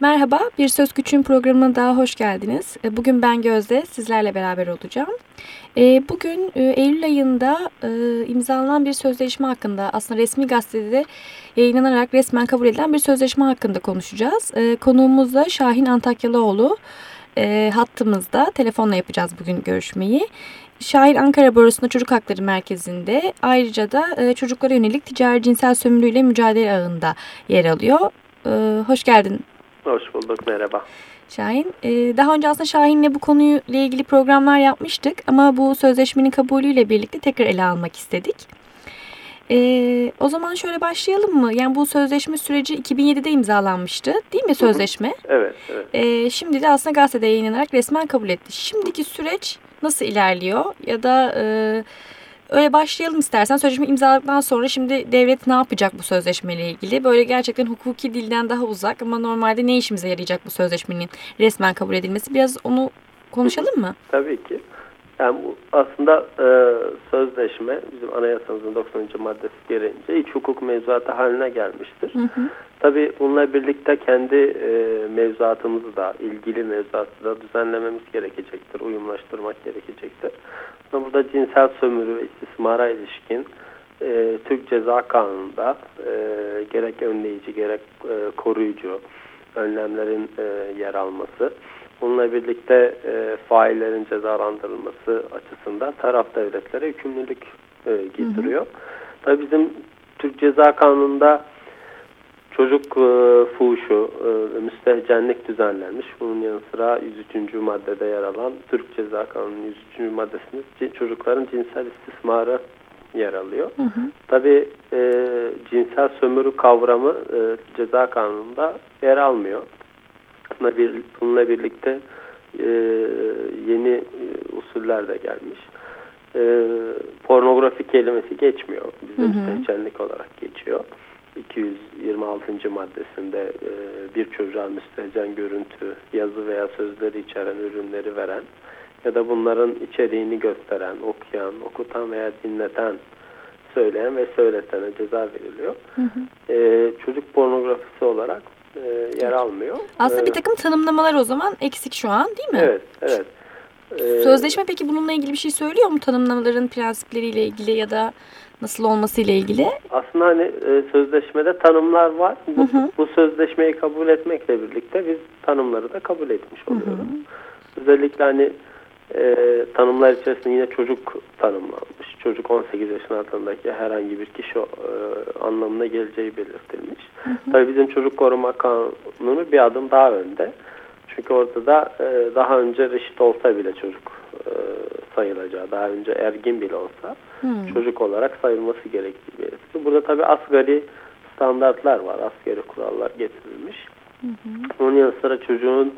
Merhaba, Bir Söz Güç'ün programına daha hoş geldiniz. E, bugün ben Gözde, sizlerle beraber olacağım. E, bugün e, Eylül ayında imzalanan bir sözleşme hakkında, aslında resmi gazetede yayınlanarak resmen kabul edilen bir sözleşme hakkında konuşacağız. Konuğumuz da Şahin Antakyalıoğlu. Hattımızda, telefonla yapacağız bugün görüşmeyi. Şahin Ankara Borosu'nda Çocuk Hakları Merkezi'nde ayrıca da çocuklara yönelik ticari cinsel sömürüyle mücadele ağında yer alıyor. Hoş geldin Hoş bulduk, merhaba. Şahin, e, daha önce aslında Şahin'le bu konuyla ilgili programlar yapmıştık ama bu sözleşmenin kabulüyle birlikte tekrar ele almak istedik. E, o zaman şöyle başlayalım mı? Yani bu sözleşme süreci 2007'de imzalanmıştı değil mi sözleşme? Evet. evet. E, şimdi de aslında gazetede yayınlanarak resmen kabul etti. Şimdiki süreç nasıl ilerliyor? Ya da Öyle başlayalım istersen. Sözleşme imzaladıktan sonra şimdi devlet ne yapacak bu sözleşmeyle ilgili? Böyle gerçekten hukuki dilden daha uzak ama normalde ne işimize yarayacak bu sözleşmenin resmen kabul edilmesi? Biraz onu konuşalım mı? Tabii ki. Yani bu aslında e, sözleşme bizim anayasamızın 90. maddesi gereğince iç hukuk mevzuatı haline gelmiştir. Hı hı. Tabii bununla birlikte kendi e, mevzuatımızı da ilgili mevzuatı da düzenlememiz gerekecektir, uyumlaştırmak gerekecektir. Burada cinsel sömürü ve istismara ilişkin e, Türk Ceza Kanunu'nda e, gerek önleyici gerek e, koruyucu önlemlerin e, yer alması, bununla birlikte e, faillerin cezalandırılması açısından taraf devletlere yükümlülük e, getiriyor. Hı hı. Tabii bizim Türk Ceza Kanunu'nda Çocuk e, fuhuşu, e, müstehcenlik düzenlenmiş. Bunun yanı sıra 103. maddede yer alan Türk Ceza Kanunu 103. maddesinde çocukların cinsel istismarı yer alıyor. Hı hı. Tabii e, cinsel sömürü kavramı e, ceza kanununda yer almıyor. Bununla, bir, bununla birlikte e, yeni e, usuller de gelmiş. E, pornografi kelimesi geçmiyor. Bizim müstehcenlik olarak geçiyor. 226. maddesinde e, bir çocuğa müstehcen görüntü, yazı veya sözleri içeren ürünleri veren ya da bunların içeriğini gösteren, okuyan, okutan veya dinleten, söyleyen ve söyletene ceza veriliyor. Hı hı. E, çocuk pornografisi olarak e, yer almıyor. Aslında bir takım tanımlamalar o zaman eksik şu an değil mi? Evet, evet. Sözleşme peki bununla ilgili bir şey söylüyor mu? Tanımlamaların prensipleriyle ilgili ya da nasıl olması ile ilgili? Aslında hani e, sözleşmede tanımlar var. Bu, hı hı. bu sözleşmeyi kabul etmekle birlikte biz tanımları da kabul etmiş oluyoruz. Hı hı. Özellikle hani e, tanımlar içerisinde yine çocuk tanımlanmış. Çocuk 18 yaşın altındaki herhangi bir kişi e, anlamına geleceği belirtilmiş. Hı hı. Tabii bizim çocuk koruma kanunu bir adım daha önde. Çünkü orada da e, daha önce reşit olsa bile çocuk e, sayılacağı, daha önce ergin bile olsa hmm. çocuk olarak sayılması gerektiği belirtiliyor. Burada tabi asgari standartlar var, asgari kurallar getirilmiş. Hı Onun yanı sıra çocuğun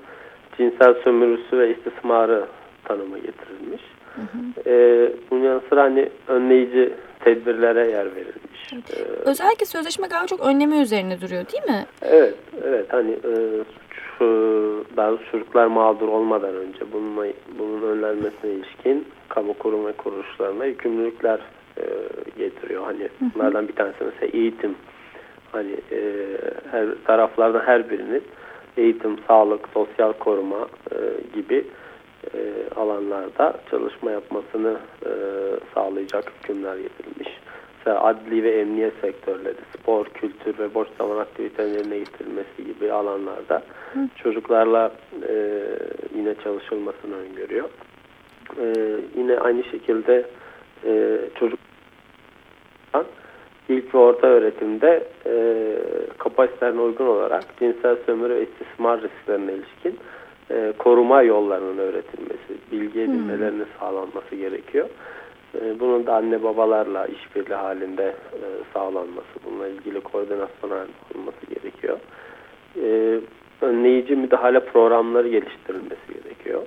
cinsel sömürüsü ve istismarı tanımı getirilmiş. Hı hı. Ee, bunun yanı sıra hani önleyici tedbirlere yer verilmiş. Evet. Ee, Özellikle sözleşme galiba çok önleme üzerine duruyor değil mi? Evet, evet. Hani e, suç, daha çocuklar mağdur olmadan önce bununla, bunun önlenmesine ilişkin kamu kurum ve kuruluşlarına yükümlülükler e, getiriyor. Hani bunlardan bir tanesi mesela eğitim. Hani e, her taraflardan her birinin eğitim, sağlık, sosyal koruma e, gibi e, alanlarda çalışma yapmasını e, sağlayacak hükümler getirilmiş. Mesela adli ve emniyet sektörleri, spor, kültür ve boş zaman aktivitelerine getirilmesi gibi alanlarda Hı. çocuklarla e, yine çalışılmasını öngörüyor. E, yine aynı şekilde e, çocuk ilk ve orta öğretimde e, kapasitelerine uygun olarak cinsel sömürü ve istismar risklerine ilişkin e, koruma yollarının öğretilmesi, bilgi edinmelerinin hmm. sağlanması gerekiyor. E, bunun da anne babalarla işbirliği halinde e, sağlanması, bununla ilgili koordinasyon olması gerekiyor. E, önleyici müdahale programları geliştirilmesi gerekiyor.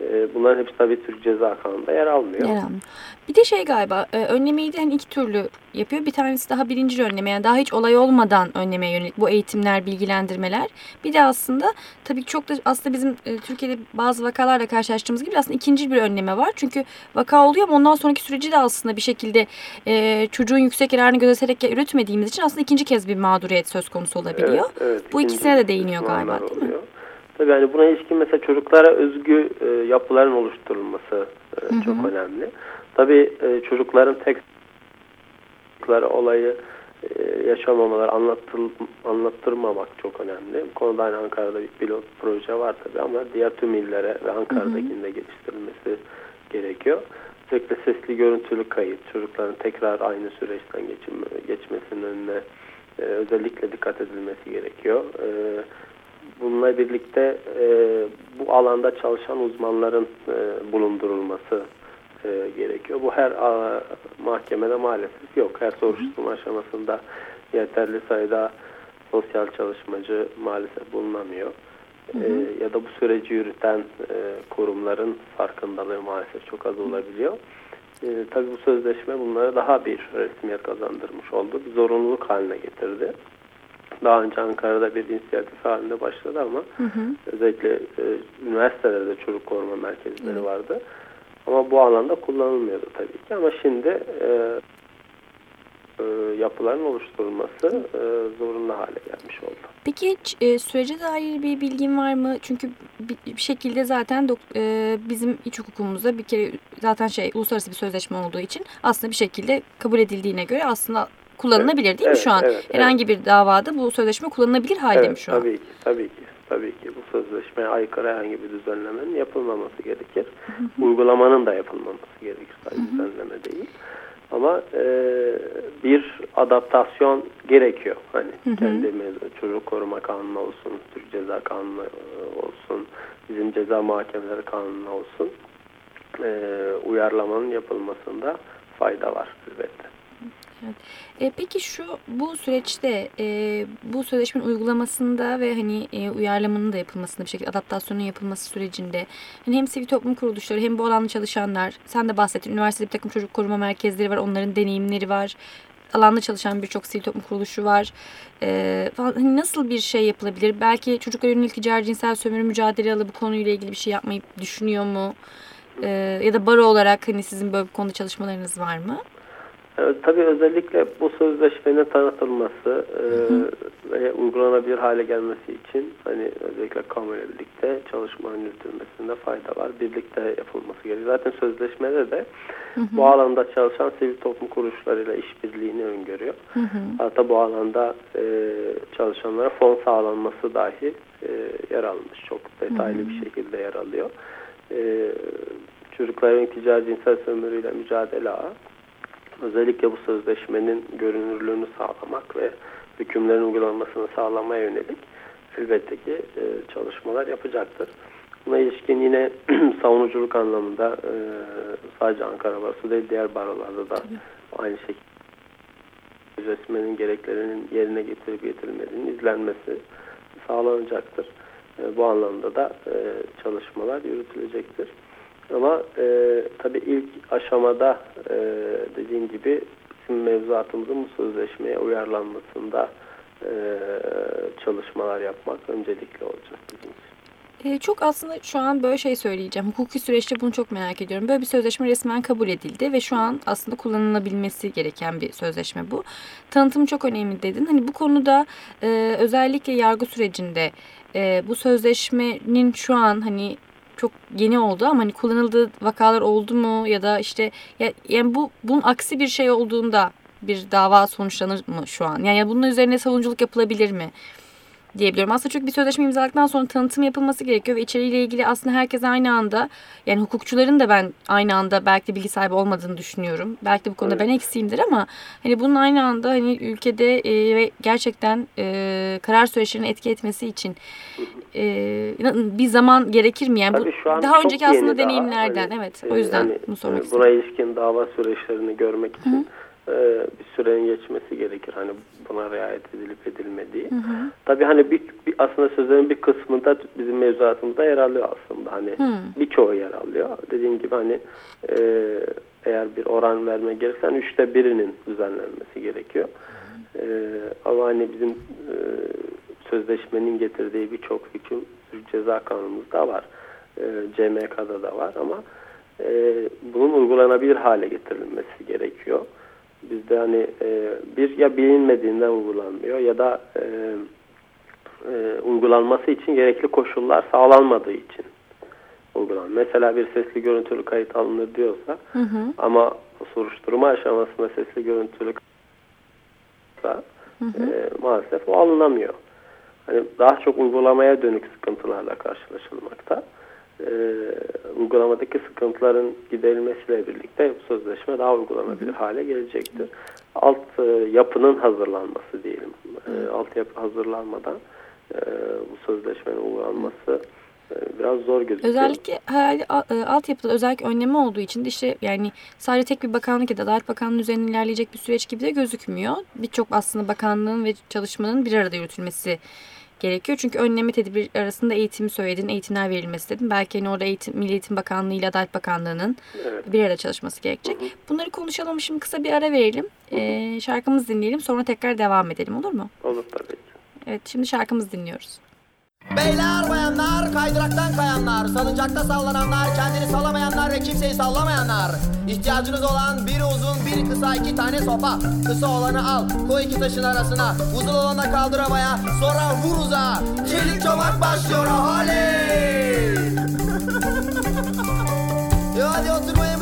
E, bunların hepsi tabii Türk Ceza Kanunu'nda yer almıyor. Yer almıyor. Bir Bir de şey galiba e, önlemeyi de hani iki türlü yapıyor. Bir tanesi daha birinci önleme yani daha hiç olay olmadan önlemeye yönelik bu eğitimler, bilgilendirmeler. Bir de aslında tabii çok da aslında bizim e, Türkiye'de bazı vakalarla karşılaştığımız gibi aslında ikinci bir önleme var. Çünkü vaka oluyor ama ondan sonraki süreci de aslında bir şekilde e, çocuğun yüksek yararını gözeterek üretmediğimiz için aslında ikinci kez bir mağduriyet söz konusu olabiliyor. Evet, evet, bu ikisine de değiniyor galiba değil mi? Tabii yani buna ilişkin mesela çocuklara özgü e, yapıların oluşturulması e, hı hı. çok önemli. Tabii e, çocukların tek olayı e, yaşamamalar, anlattır, anlattırmamak çok önemli. Bu konuda aynı Ankara'da bir pilot proje var tabii ama diğer tüm illere ve Ankara'dakinin de geliştirilmesi gerekiyor. Özellikle sesli görüntülü kayıt, çocukların tekrar aynı süreçten geçim, geçmesinin önüne e, özellikle dikkat edilmesi gerekiyor. E, bununla birlikte e, bu alanda çalışan uzmanların e, bulundurulması e, gerekiyor. Bu her a, mahkemede maalesef yok. Her soruşturma aşamasında yeterli sayıda sosyal çalışmacı maalesef bulunamıyor. Hı hı. E, ya da bu süreci yürüten e, kurumların farkındalığı maalesef çok az olabiliyor. E, tabii bu sözleşme bunlara daha bir resmiyet kazandırmış oldu. Bir zorunluluk haline getirdi. Daha önce Ankara'da bir inisiyatif halinde başladı ama hı hı. özellikle e, üniversitelerde çocuk koruma merkezleri hı. vardı. Ama bu alanda kullanılmıyordu tabii ki. Ama şimdi e, e, yapıların oluşturulması e, zorunlu hale gelmiş oldu. Peki hiç e, sürece dair bir bilgin var mı? Çünkü bir, bir şekilde zaten e, bizim iç hukukumuzda bir kere zaten şey uluslararası bir sözleşme olduğu için aslında bir şekilde kabul edildiğine göre aslında kullanılabilir değil evet, mi şu an? Evet, Herhangi evet. bir davada bu sözleşme kullanılabilir halde evet, mi şu an? Tabii ki, tabii ki. Tabii ki bu sözleşmeye aykırı herhangi bir düzenlemenin yapılmaması gerekir. Hı hı. Uygulamanın da yapılmaması gerekir. Sadece hı hı. düzenleme değil. Ama e, bir adaptasyon gerekiyor. Hani hı hı. kendi çocuk koruma kanunu olsun, Türk Ceza Kanunu olsun, bizim ceza muhakemeleri kanunu olsun. E, uyarlamanın yapılmasında fayda var elbette. Evet. E, peki şu bu süreçte e, bu sözleşmenin uygulamasında ve hani e, uyarlamanın da yapılmasında bir şekilde adaptasyonun yapılması sürecinde hani hem sivil toplum kuruluşları hem bu alanda çalışanlar sen de bahsettin üniversitede bir takım çocuk koruma merkezleri var onların deneyimleri var alanda çalışan birçok sivil toplum kuruluşu var. Ee, falan. Hani nasıl bir şey yapılabilir? Belki çocuklar yönelik ticari cinsel sömürü mücadele alı bu konuyla ilgili bir şey yapmayı düşünüyor mu? Ee, ya da baro olarak hani sizin böyle bir konuda çalışmalarınız var mı? Evet, tabii özellikle bu sözleşmenin tanıtılması e, ve uygulanabilir hale gelmesi için hani özellikle kamuoyuyla birlikte çalışmanın yürütülmesinde fayda var. Birlikte yapılması gerekiyor. Zaten sözleşmede de hı hı. bu alanda çalışan sivil toplum kuruluşlarıyla işbirliğini öngörüyor. Hı hı. Hatta bu alanda e, çalışanlara fon sağlanması dahi e, yer almış. Çok detaylı hı hı. bir şekilde yer alıyor. E, çocukların ticari cinsel sömürüyle mücadele ağı özellikle bu sözleşmenin görünürlüğünü sağlamak ve hükümlerin uygulanmasını sağlamaya yönelik elbette ki e, çalışmalar yapacaktır. Buna ilişkin yine savunuculuk anlamında e, sadece Ankara Barosu değil diğer barolarda da aynı şekilde sözleşmenin gereklerinin yerine getirip getirilmediğinin izlenmesi sağlanacaktır. E, bu anlamda da e, çalışmalar yürütülecektir. Ama e, tabii ilk aşamada e, dediğim gibi bizim mevzuatımızın bu sözleşmeye uyarlanmasında e, çalışmalar yapmak öncelikli olacak bizim için. E, çok aslında şu an böyle şey söyleyeceğim. Hukuki süreçte bunu çok merak ediyorum. Böyle bir sözleşme resmen kabul edildi ve şu an aslında kullanılabilmesi gereken bir sözleşme bu. Tanıtım çok önemli dedin. Hani bu konuda e, özellikle yargı sürecinde e, bu sözleşmenin şu an hani çok yeni oldu ama hani kullanıldığı vakalar oldu mu ya da işte ya, yani bu bunun aksi bir şey olduğunda bir dava sonuçlanır mı şu an? Yani bunun üzerine savunuculuk yapılabilir mi? Diyebiliyorum. Aslında çünkü bir sözleşme imzaladıktan sonra tanıtım yapılması gerekiyor ve içeriğiyle ilgili aslında herkes aynı anda yani hukukçuların da ben aynı anda belki de bilgi sahibi olmadığını düşünüyorum. Belki de bu konuda evet. ben eksiğimdir ama hani bunun aynı anda hani ülkede e, ve gerçekten e, karar süreçlerine etki etmesi için e, bir zaman gerekir mi? Yani bu daha önceki aslında deneyimlerden. Hani, evet. O yüzden yani, bunu sormak istedim. Buna ilişkin dava süreçlerini görmek için Hı e, bir sürenin geçmesi gerekir. Hani buna riayet edilip edilmediği. Hı hı. Tabii hani bir, bir aslında sözlerin bir kısmında bizim mevzuatımızda yer alıyor aslında. Hani birçoğu yer alıyor. Dediğim gibi hani e, eğer bir oran verme gerekirse üçte birinin düzenlenmesi gerekiyor. E, ama hani bizim e, sözleşmenin getirdiği birçok hüküm ceza kanunumuzda var. E, CMK'da da var ama e, bunun uygulanabilir hale getirilmesi gerekiyor. Bizde hani e, bir ya bilinmediğinden uygulanmıyor ya da e, e, uygulanması için gerekli koşullar sağlanmadığı için uygulan. Mesela bir sesli görüntülü kayıt alınır diyorsa hı hı. ama soruşturma aşamasında sesli görüntülü kayıt e, maalesef o alınamıyor. Hani daha çok uygulamaya dönük sıkıntılarla karşılaşılmakta. Uygulamadaki sıkıntıların giderilmesiyle birlikte bu sözleşme daha uygulanabilir hale gelecektir. Alt e, yapının hazırlanması diyelim. E, alt yapı hazırlanmadan e, bu sözleşmenin uygulanması e, biraz zor gözüküyor. Özellikle herhalde e, altyapıda özellikle önlemi olduğu için de işte yani sadece tek bir bakanlık ya da Adalet Bakanlığı üzerinden ilerleyecek bir süreç gibi de gözükmüyor. Birçok aslında bakanlığın ve çalışmanın bir arada yürütülmesi gerekiyor. Çünkü önleme tedbir arasında eğitimi söyledin, eğitimler verilmesi dedim. Belki hani orada eğitim, Milli Eğitim Bakanlığı ile Adalet Bakanlığı'nın evet. bir arada çalışması gerekecek. Hı hı. Bunları konuşalım. Şimdi kısa bir ara verelim. Hı hı. Ee, şarkımızı dinleyelim. Sonra tekrar devam edelim. Olur mu? Olur tabii. Evet şimdi şarkımızı dinliyoruz. Beyler bayanlar, kaydıraktan kayanlar, salıncakta sallananlar, kendini sallamayanlar ve kimseyi sallamayanlar. İhtiyacınız olan bir uzun, bir kısa iki tane sopa. Kısa olanı al, koy iki taşın arasına. Uzun olanı kaldır havaya, sonra vur uzağa. Çelik çomak başlıyor oley! ya hadi oturmaya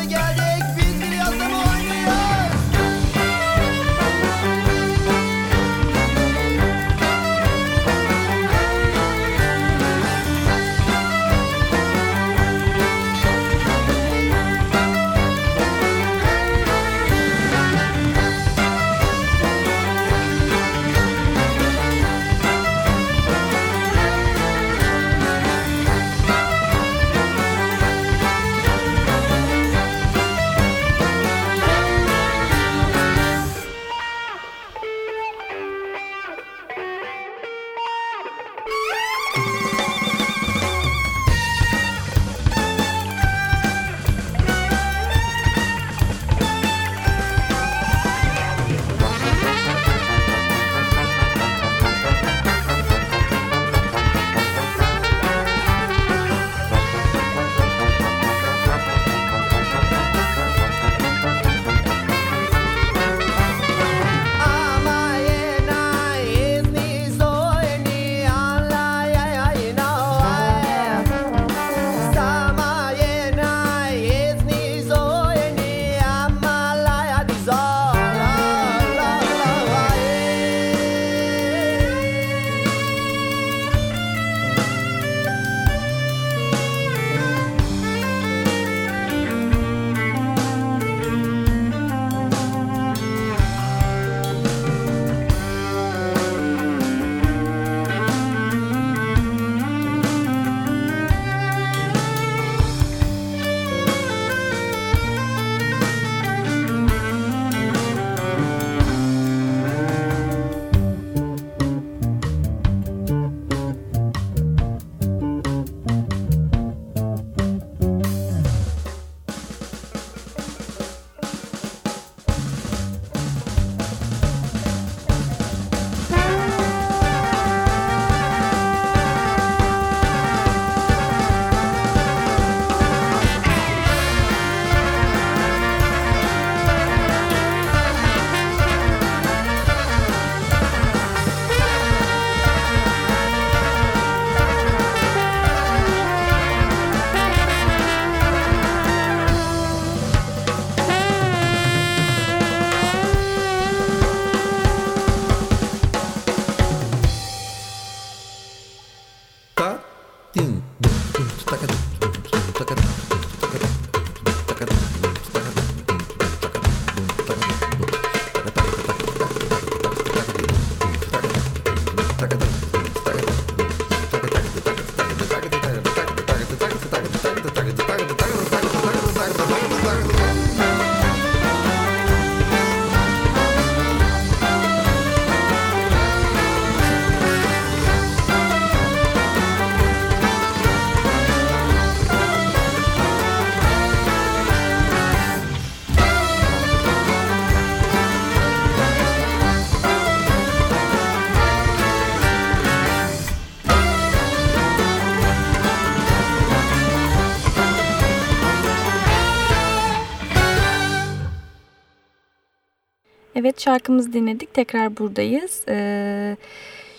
şarkımızı dinledik. Tekrar buradayız. Ee,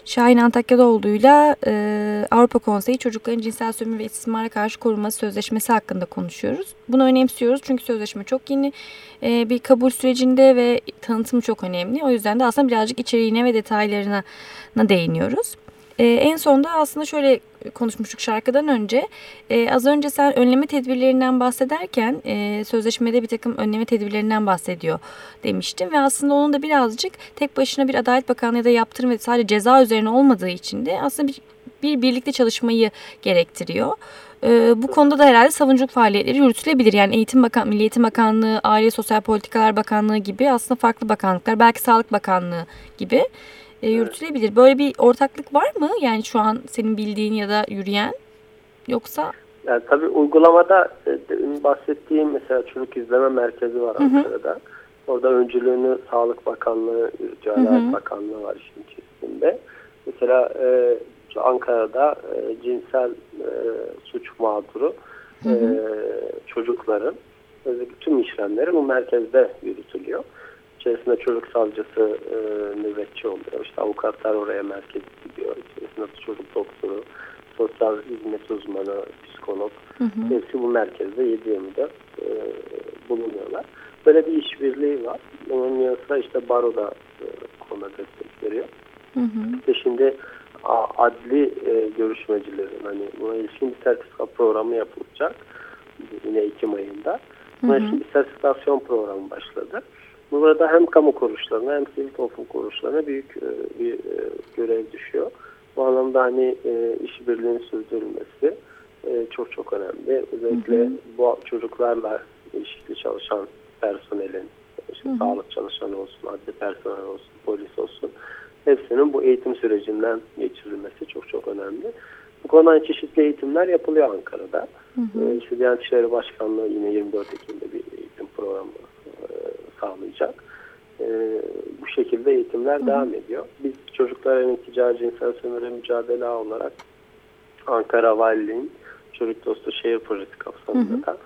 Şahin Antakyalıoğlu'yla e, Avrupa Konseyi Çocukların Cinsel Sömürü ve İstismara Karşı Korunması Sözleşmesi hakkında konuşuyoruz. Bunu önemsiyoruz çünkü sözleşme çok yeni e, bir kabul sürecinde ve tanıtımı çok önemli. O yüzden de aslında birazcık içeriğine ve detaylarına değiniyoruz. E, en sonda aslında şöyle konuşmuştuk şarkıdan önce. E, az önce sen önleme tedbirlerinden bahsederken e, sözleşmede bir takım önleme tedbirlerinden bahsediyor demiştim. Ve aslında onun da birazcık tek başına bir Adalet Bakanlığı ya da yaptırım ve sadece ceza üzerine olmadığı için de aslında bir, bir birlikte çalışmayı gerektiriyor. Ee, bu konuda da herhalde savunuculuk faaliyetleri yürütülebilir. Yani Eğitim Bakan, Milli Eğitim Bakanlığı, Aile Sosyal Politikalar Bakanlığı gibi aslında farklı bakanlıklar, belki Sağlık Bakanlığı gibi e, yürütülebilir. Böyle bir ortaklık var mı? Yani şu an senin bildiğin ya da yürüyen yoksa? Yani tabii uygulamada e, bahsettiğim mesela çocuk izleme merkezi var Ankara'da. Hı hı. Orada öncülüğünü Sağlık Bakanlığı, Adalet Bakanlığı var işin içerisinde. Mesela e, Ankara'da e, cinsel e, suç mağduru hı hı. E, çocukların tüm işlemleri bu merkezde yürütülüyor. İçerisinde çocuk savcısı e, nöbetçi oluyor. İşte avukatlar oraya merkez gidiyor. İçerisinde çocuk doktoru, sosyal hizmet uzmanı, psikolog. Hı hı. Hepsi bu merkezde 7-24 e, bulunuyorlar. Böyle bir işbirliği var. Onun yanı sıra işte baro da e, konuda destek veriyor. Hı hı. İşte şimdi adli e, görüşmecilerin hani buna ilişkin bir sertifika programı yapılacak. Yine Ekim ayında. Buna ilişkin bir sertifikasyon programı başladı. Burada hem kamu kuruluşlarına hem sivil toplum kuruluşlarına büyük e, bir e, görev düşüyor. Bu anlamda hani e, işbirliğinin sürdürülmesi e, çok çok önemli. Özellikle hı hı. bu çocuklarla ilişkili çalışan personelin, işte hı hı. sağlık çalışanı olsun, adli personel olsun, polis olsun hepsinin bu eğitim sürecinden geçirilmesi çok çok önemli. Bu konuda çeşitli eğitimler yapılıyor Ankara'da. Hı hı. E, işte Diyanet İşleri Başkanlığı yine 24 Ekim'de bir eğitim programı sağlayacak. E, bu şekilde eğitimler Hı. devam ediyor. Biz çocuklara ticari cinsel sömürü mücadele olarak Ankara Valiliğin Çocuk Dostu Şehir Projesi kapsamında da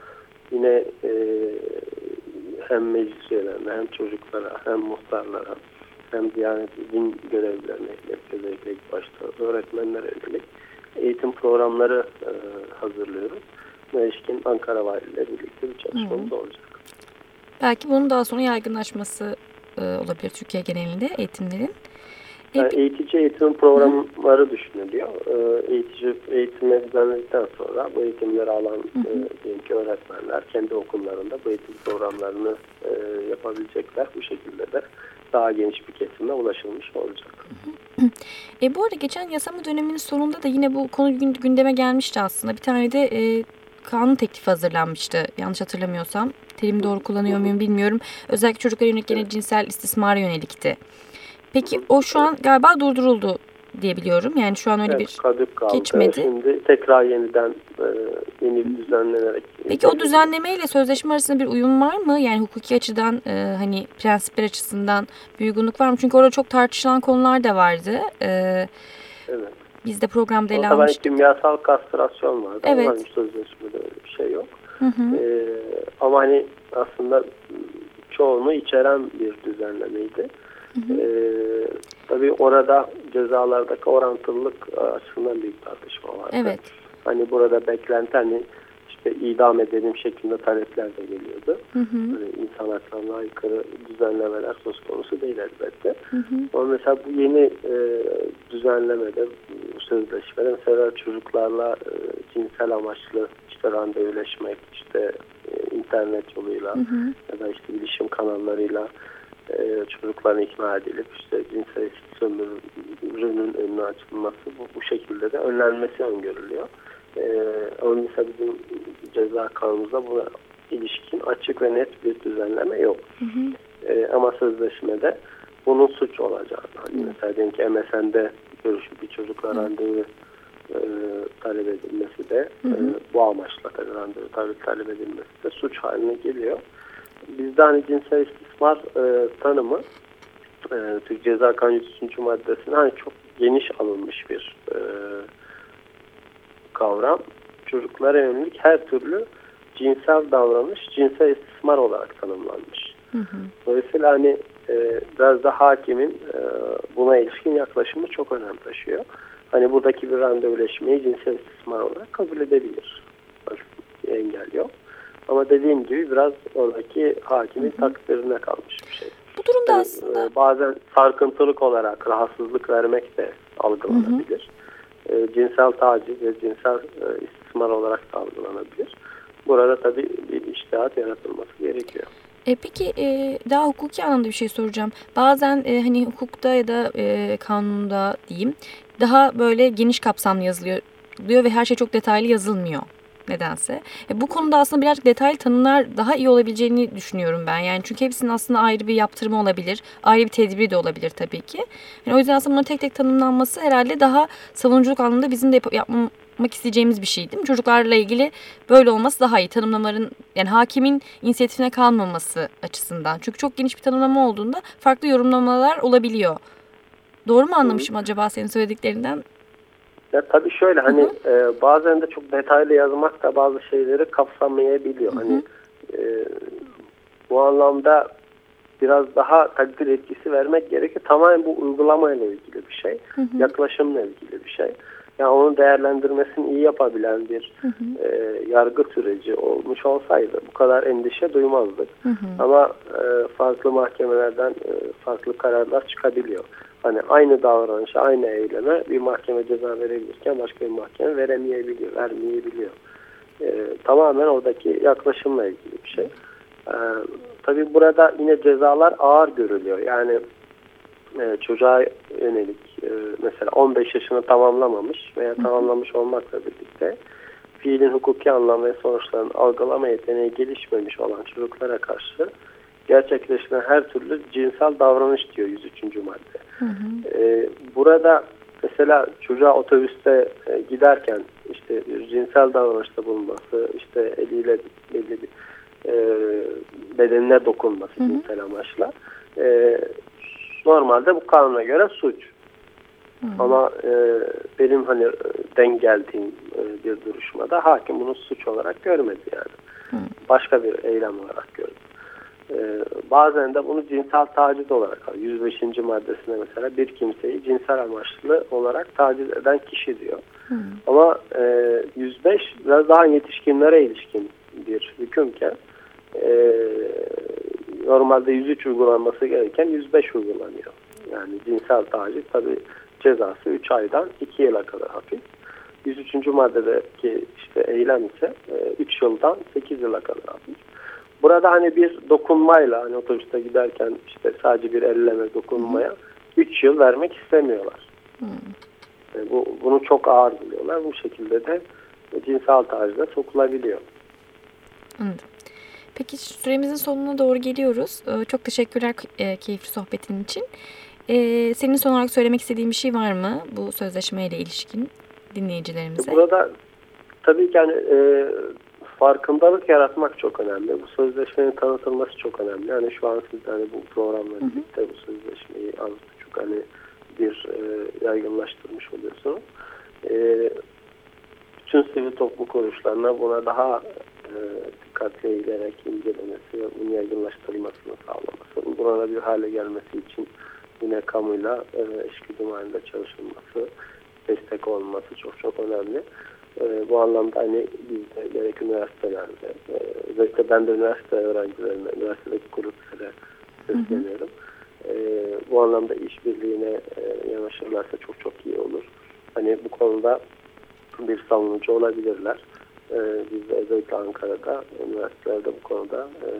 yine e, hem meclis üyelerine hem çocuklara hem muhtarlara hem Diyanet din görevlilerine özellikle ilk başta öğretmenlere yönelik eğitim programları e, hazırlıyoruz. Bu ilişkin Ankara Valiliği ile birlikte bir çalışmamız Hı. olacak. Belki bunun daha sonra yaygınlaşması e, olabilir Türkiye genelinde eğitimlerin. Yani eğitici eğitim programları Hı. düşünülüyor. E, eğitici eğitime düzenledikten sonra bu eğitimleri alan e, ki öğretmenler kendi okullarında bu eğitim programlarını e, yapabilecekler. Bu şekilde de daha geniş bir kesime ulaşılmış olacak. E, bu arada geçen yasama döneminin sonunda da yine bu konu gündeme gelmişti aslında. Bir tane de e, kanun teklifi hazırlanmıştı yanlış hatırlamıyorsam. Terimi doğru kullanıyor muyum bilmiyorum. Özellikle çocuklara yönelik yine cinsel istismara yönelikti. Peki o şu an galiba durduruldu diyebiliyorum. Yani şu an öyle evet, bir kaldı. geçmedi. Şimdi tekrar yeniden e, yeni bir düzenlenerek. Peki o düzenleme ile sözleşme arasında bir uyum var mı? Yani hukuki açıdan e, hani prensipler açısından bir uygunluk var mı? Çünkü orada çok tartışılan konular da vardı. E, evet. Biz de programda ele almıştık. kimyasal kastrasyon vardı. Evet. Ama sözleşmede öyle bir şey yok. Hı hı. Ee, ama hani aslında çoğunu içeren bir düzenlemeydi. Hı hı. Ee, tabii orada cezalardaki orantılılık açısından büyük tartışma vardı. Evet. Hani burada beklenti hani işte idam edelim şeklinde talepler de geliyordu. Hı hı. Hani insan haklarına aykırı düzenlemeler söz konusu değil elbette. Hı hı. Ama mesela bu yeni e, düzenlemede, sözleşmede mesela çocuklarla e, cinsel amaçlı işte randevuleşmek, işte e, internet yoluyla hı hı. ya da işte bilişim kanallarıyla e, çocukların ikna edilip işte cinsel sömürünün önüne açılması bu, bu şekilde de önlenmesi öngörülüyor. Ama mesela bizim ceza kanunumuzda bu ilişkin açık ve net bir düzenleme yok. Hı hı. Ee, ama sözleşmede bunun suç olacağını. Hani mesela diyelim ki MSN'de görüşüp bir çocukla randevu e, talep edilmesi de hı hı. E, bu amaçla tabii randevu talep, talep edilmesi de suç haline geliyor. Bizde hani cinsel istismar e, tanımı e, Türk Ceza Kanunu 3. maddesine hani çok geniş alınmış bir e, kavram çocuklara yönelik her türlü cinsel davranış cinsel istismar olarak tanımlanmış. Hı hı. Dolayısıyla hani e, biraz da hakimin e, buna ilişkin yaklaşımı çok önem taşıyor. Hani buradaki bir randevuleşmeyi cinsel istismar olarak kabul edebilir. Bir engel yok. Ama dediğim gibi biraz oradaki hakimin takdirine kalmış bir şey. Bu durumda Yani, aslında e, bazen sarkıntılık olarak rahatsızlık vermek de algılanabilir. E, cinsel taciz ve cinsel e, istismar olarak da algılanabilir. Burada tabii bir iştihat yaratılması gerekiyor. E, peki e, daha hukuki anlamda bir şey soracağım. Bazen e, hani hukukta ya da e, kanunda diyeyim daha böyle geniş kapsamlı yazılıyor diyor ve her şey çok detaylı yazılmıyor nedense. E, bu konuda aslında birazcık detaylı tanımlar daha iyi olabileceğini düşünüyorum ben. Yani çünkü hepsinin aslında ayrı bir yaptırımı olabilir. Ayrı bir tedbiri de olabilir tabii ki. Yani o yüzden aslında bunların tek tek tanımlanması herhalde daha savunuculuk anlamında bizim de yap- yapmak isteyeceğimiz bir şey değil mi? Çocuklarla ilgili böyle olması daha iyi. Tanımlamaların yani hakimin inisiyatifine kalmaması açısından. Çünkü çok geniş bir tanımlama olduğunda farklı yorumlamalar olabiliyor. Doğru mu anlamışım acaba senin söylediklerinden? Ya tabii şöyle hani e, bazen de çok detaylı yazmak da bazı şeyleri kapsamayabiliyor. Hani e, bu anlamda biraz daha takdir etkisi vermek gerekir. Tamamen bu uygulamayla ilgili bir şey. Yaklaşımla ilgili bir şey. Yani onun değerlendirmesini iyi yapabilen bir e, yargı süreci olmuş olsaydı bu kadar endişe duymazdık. Ama e, farklı mahkemelerden e, farklı kararlar çıkabiliyor. Hani aynı davranışa, aynı eyleme bir mahkeme ceza verebilirken başka bir mahkeme veremeyebiliyor, vermeyebiliyor. E, tamamen oradaki yaklaşımla ilgili bir şey. E, tabii burada yine cezalar ağır görülüyor. Yani e, çocuğa yönelik e, mesela 15 yaşını tamamlamamış veya tamamlamış olmakla birlikte fiilin hukuki anlam ve sonuçlarını algılama yeteneği gelişmemiş olan çocuklara karşı gerçekleşen her türlü cinsel davranış diyor 103. madde. E, burada mesela çocuğa otobüste e, giderken işte cinsel davranışta bulunması, işte eliyle belli bir e, bedenine dokunması cinsel amaçla e, normalde bu kanuna göre suç. Ama e, benim hani e, denk geldiğim e, bir duruşmada hakim bunu suç olarak görmedi yani. Başka bir eylem olarak gördü. E, bazen de bunu cinsel taciz olarak alıyor. 105. maddesinde mesela bir kimseyi cinsel amaçlı olarak taciz eden kişi diyor. Ama e, 105 biraz daha yetişkinlere ilişkin bir hükümken e, normalde 103 uygulanması gereken 105 uygulanıyor. Yani cinsel taciz tabi cezası 3 aydan 2 yıla kadar hafif. 103. maddedeki işte eylem ise 3 yıldan 8 yıla kadar hafif. Burada hani bir dokunmayla hani otobüste giderken işte sadece bir elleme dokunmaya 3 yıl vermek istemiyorlar. E, bu, bunu çok ağır buluyorlar. Bu şekilde de cinsel tacize sokulabiliyor. Anladım. Peki süremizin sonuna doğru geliyoruz. Ee, Çok teşekkürler e, keyifli sohbetin için. Ee, Senin son olarak söylemek istediğin bir şey var mı bu sözleşmeyle ilişkin dinleyicilerimize? Burada tabii ki hani, e, farkındalık yaratmak çok önemli. Bu sözleşmenin tanıtılması çok önemli. Yani şu an siz hani bu programla birlikte bu sözleşmeyi az buçuk hani bir e, yaygınlaştırmış oluyorsunuz. E, bütün sivil toplum kuruluşlarına buna daha e, dikkatli eğilerek incelemesi ve bunun yaygınlaştırılmasını sağlaması. Bir hale gelmesi için yine kamuyla e, eşgüdüm halinde çalışılması, destek olması çok çok önemli. E, bu anlamda hani biz de gerek üniversitelerde, e, özellikle ben de üniversite öğrencilerine, üniversitedeki gruplara sesleniyorum. E, bu anlamda işbirliğine e, yanaşırlarsa çok çok iyi olur. Hani bu konuda bir savunucu olabilirler. E, biz de özellikle Ankara'da, üniversitelerde bu konuda e,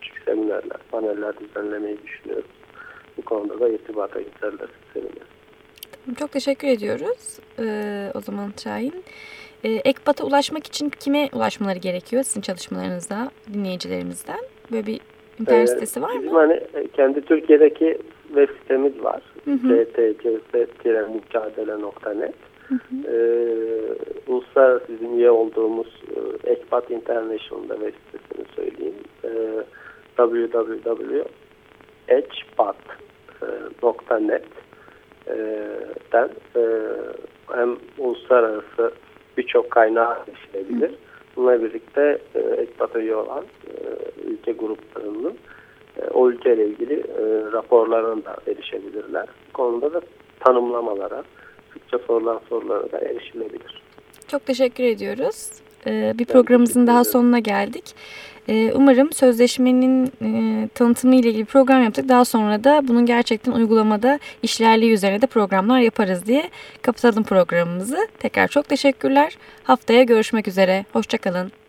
küçük seminerler, paneller düzenlemeyi düşünüyoruz. Bu konuda da irtibata geçerler seviniriz. Çok teşekkür ediyoruz ee, o zaman Şahin. Ee, Ekbat'a ulaşmak için kime ulaşmaları gerekiyor sizin çalışmalarınızda, dinleyicilerimizden? Böyle bir internet Ee, sitesi var Bizim mı? hani e, kendi Türkiye'deki web sitemiz var. Hı ee, Uluslararası bizim üye olduğumuz e, Ekbat International'da web sitesini söyleyeyim. Ee, www.echbat.net den e, hem uluslararası birçok kaynağı erişilebilir. Bununla birlikte e, Ekbat'a üye olan e, ülke gruplarının e, o ülkeyle ilgili e, raporlarına da erişebilirler. Bu konuda da tanımlamalara, Türkçe sorulan sorulara da erişilebilir. Çok teşekkür ediyoruz. Ee, bir programımızın daha sonuna geldik. Ee, umarım sözleşmenin e, tanıtımı ile ilgili program yaptık. Daha sonra da bunun gerçekten uygulamada işlerliği üzerine de programlar yaparız diye kapatalım programımızı. Tekrar çok teşekkürler. Haftaya görüşmek üzere. Hoşçakalın.